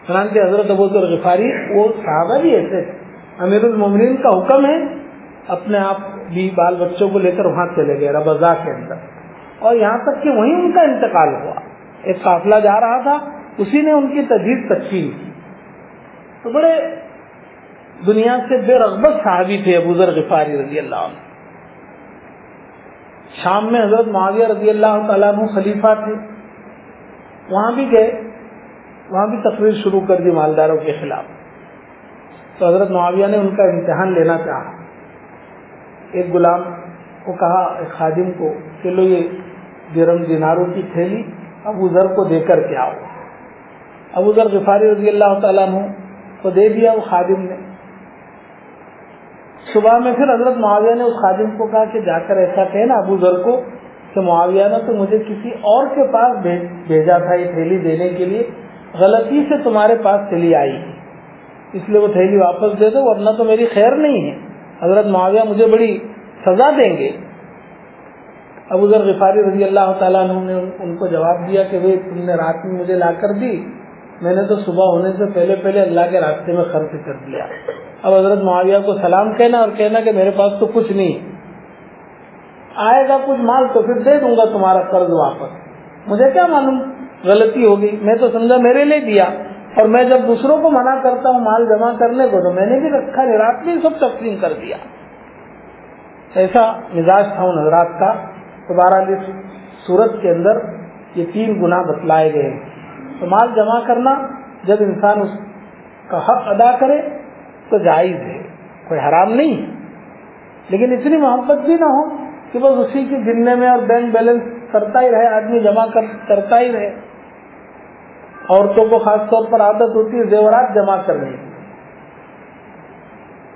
Speaker 1: چنانچہ حضرت ابو غفاری، وہ صحابہ بھی ایسے۔ امیر المومنین کا حکم ہے، اپنے آپ بھی بال بچوں کو لے کر وہاں چلے گئے ربضا کے اندر۔ اور یہاں تک کہ وہیں ان کا انتقال ہوا۔ ایک قافلہ جا رہا تھا، اسی نے ان کی تجدید تقسیم کی۔ تو بڑے دنیا سے بے رغبت صحابی تھے ابو ذر غفاری رضی اللہ عنہ۔ شام میں حضرت معاویہ رضی اللہ تعالیٰ عنہ خلیفہ تھے۔ وہاں بھی گئے، وہاں بھی تقریر شروع کر دی مالداروں کے خلاف۔ تو حضرت معاویہ نے ان کا امتحان لینا چاہا۔ ایک غلام کو کہا، ایک خادم کو، کہ لو یہ جرم دیناروں کی تھیلی ابو ذر کو دے کر کے آؤ۔ ابو ذر غفاری رضی اللہ تعالیٰ عنہ کو دے دیا، وہ خادم نے۔ صبح میں پھر حضرت معاویہ نے اس خادم کو کہا کہ جا کر ایسا کہنا ابو ذر کو کہ معاویہ نے تو مجھے کسی اور کے پاس بھیجا تھا یہ تھیلی دینے کے لیے، غلطی سے تمہارے پاس تھیلی آئی۔ اس لیے وہ تھیلی واپس دے دو، ورنہ تو میری خیر نہیں ہے۔ حضرت معاویہ مجھے بڑی سزا دیں گے۔ ابو ذر غفاری رضی اللہ تعالیٰ عنہ نے ان کو جواب دیا کہ بھائی تم نے رات میں مجھے لا کر دی۔ میں نے تو صبح ہونے سے پہلے پہلے اللہ کے راستے میں خرچ کر دیا۔ اب حضرت معاویہ کو سلام کہنا اور کہنا کہ میرے پاس تو کچھ نہیں۔ آئے گا کچھ مال تو پھر دے دوں گا تمہارا قرض واپس۔ مجھے کیا معلوم؟ غلطی ہوگی۔ میں تو سمجھا میرے لیے دیا۔ اور میں جب دوسروں کو منع کرتا ہوں مال جمع کرنے کو، تو میں نے بھی رکھا نہیں رات میں سب تقسیم کر دیا۔ ایسا مزاج تھا ان حضرات کا۔ دوبارہ صورت کے اندر یہ تین گنا بتلائے گئے۔ ہیں تو مال جمع کرنا، جب انسان اس کا حق ادا کرے تو جائز ہے، کوئی حرام نہیں۔ لیکن اتنی محبت بھی نہ ہو کہ بس اسی کے گننے میں اور بینک بیلنس کرتا ہی رہے، آدمی جمع کرتا ہی رہے۔ عورتوں کو خاص طور پر عادت ہوتی ہے زیورات جمع کرنے کی۔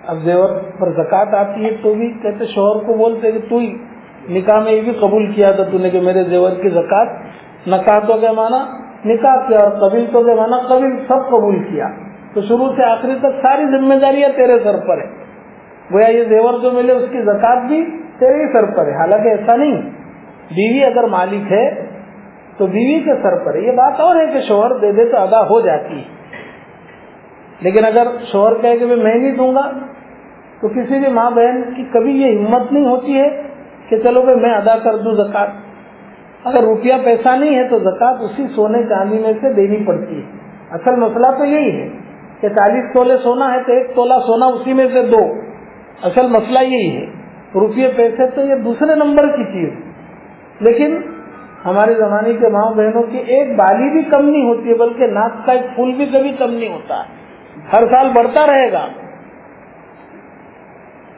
Speaker 1: اب زیور پر زکات آتی ہے تو بھی کہتے شوہر کو بولتے کہ تو ہی نکاح میں یہ بھی قبول کیا تھا تو نے کہ میرے زیور کی زکات نکاح تو کیا مانا نکاح کیا اور قبیل تو کیا مانا قبیل سب قبول کیا، تو شروع سے آخری تک ساری ذمہ داریاں تیرے سر پر ہے گویا یہ زیور جو ملے اس کی زکات بھی تیرے ہی سر پر ہے۔ حالانکہ ایسا نہیں، بیوی اگر مالک ہے تو بیوی کے سر پر ہے۔ یہ بات اور ہے کہ شوہر دے دے تو ادا ہو جاتی ہے۔ لیکن اگر شوہر کہے کہ میں نہیں دوں گا، تو کسی بھی ماں بہن کی کبھی یہ ہمت نہیں ہوتی ہے کہ چلو بھائی میں ادا کر دوں زکات۔ اگر روپیہ پیسہ نہیں ہے تو زکات اسی سونے چاندی میں سے دینی پڑتی ہے۔ اصل مسئلہ تو یہی ہے کہ چالیس تولے سونا ہے تو ایک تولا سونا اسی میں سے دو۔ اصل مسئلہ یہی ہے۔ روپیے پیسے تو یہ دوسرے نمبر کی چیز۔ لیکن ہمارے زمانے کے ماں بہنوں کی ایک بالی بھی کم نہیں ہوتی ہے، بلکہ ناک کا ایک پھول بھی کبھی کم نہیں ہوتا۔ ہر سال بڑھتا رہے گا۔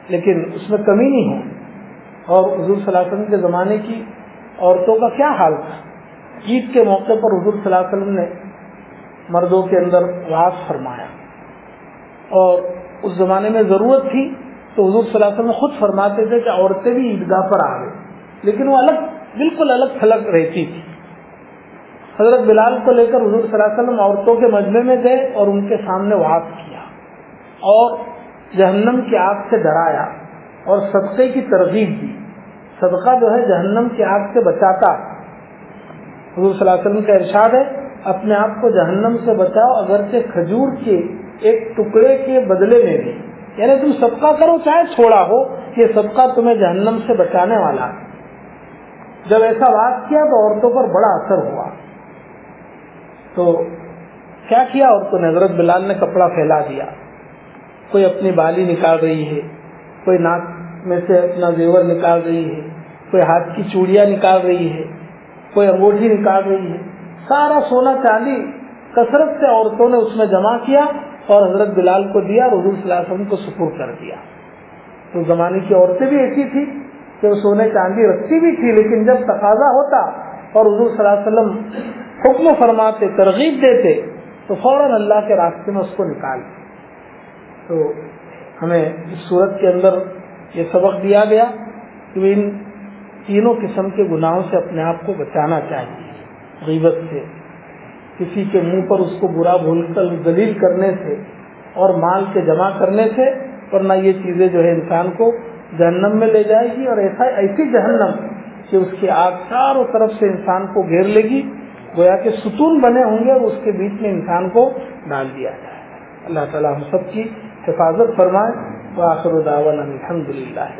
Speaker 1: لیکن اس میں کمی نہیں ہے اور حضور صلی اللہ علیہ وسلم کے زمانے کی عورتوں کا کیا حال تھا؟ عید کے موقع پر حضور صلی اللہ علیہ وسلم نے مردوں کے اندر واس فرمایا۔ اور اس زمانے میں ضرورت تھی تو حضور صلی اللہ علیہ وسلم خود فرماتے تھے کہ عورتیں بھی عیدگاہ پر آ گئی لیکن وہ الگ، بالکل الگ تھلگ رہتی تھی۔ حضرت بلال کو لے کر حضور صلی اللہ علیہ وسلم عورتوں کے مجمے میں گئے اور ان کے سامنے واس کیا اور جہنم کی آگ سے ڈرایا اور صدقے کی ترغیب دی۔ صدقہ جو ہے جہنم کی آگ سے بچاتا۔ حضور صلی اللہ علیہ وسلم کا ارشاد ہے، اپنے آپ کو جہنم سے بچاؤ، اگرچہ کھجور کے ایک ٹکڑے کے بدلے میں بھی۔ یعنی تم صدقہ کرو، چاہے چھوڑا ہو، یہ صدقہ تمہیں جہنم سے بچانے والا۔ ہے جب ایسا بات کیا تو عورتوں پر بڑا اثر ہوا۔ تو کیا کیا عورتوں نے؟ حضرت بلال نے کپڑا پھیلا دیا۔ کوئی اپنی بالی نکال رہی ہے، کوئی ناک میں سے اپنا زیور نکال رہی ہے، کوئی ہاتھ کی چوڑیاں نکال رہی ہے، کوئی انگوٹھی نکال رہی ہے۔ سارا سونا چاندی کثرت سے عورتوں نے اس میں جمع کیا اور حضرت بلال کو دیا اور حضور صلی اللہ علیہ وسلم کو سپر کر دیا۔ تو زمانے کی عورتیں بھی ایسی تھی کہ وہ سونے چاندی رکھتی بھی تھی، لیکن جب تقاضا ہوتا اور حضور صلی اللہ علیہ وسلم حکم فرماتے، ترغیب دیتے، تو فوراً اللہ کے راستے میں اس کو نکالتے تو ہمیں اس صورت کے اندر یہ سبق دیا گیا کہ ان تینوں قسم کے گناہوں سے اپنے آپ کو بچانا چاہیے، غیبت سے۔ کسی کے منہ پر اس کو برا بھول کر دلیل کرنے سے اور مال کے جمع کرنے سے، ورنہ یہ چیزیں جو ہے انسان کو جہنم میں لے جائے گی اور ایسا ایسی جہنم کہ اس کی آگ چاروں طرف سے انسان کو گھیر لے گی، گویا کہ ستون بنے ہوں گے اور اس کے بیچ میں انسان کو ڈال دیا جائے۔ اللہ تعالیٰ ہم سب کی حفاظت فرمائے۔ واخر دعوانا الحمد للہ